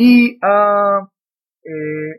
y uh eh,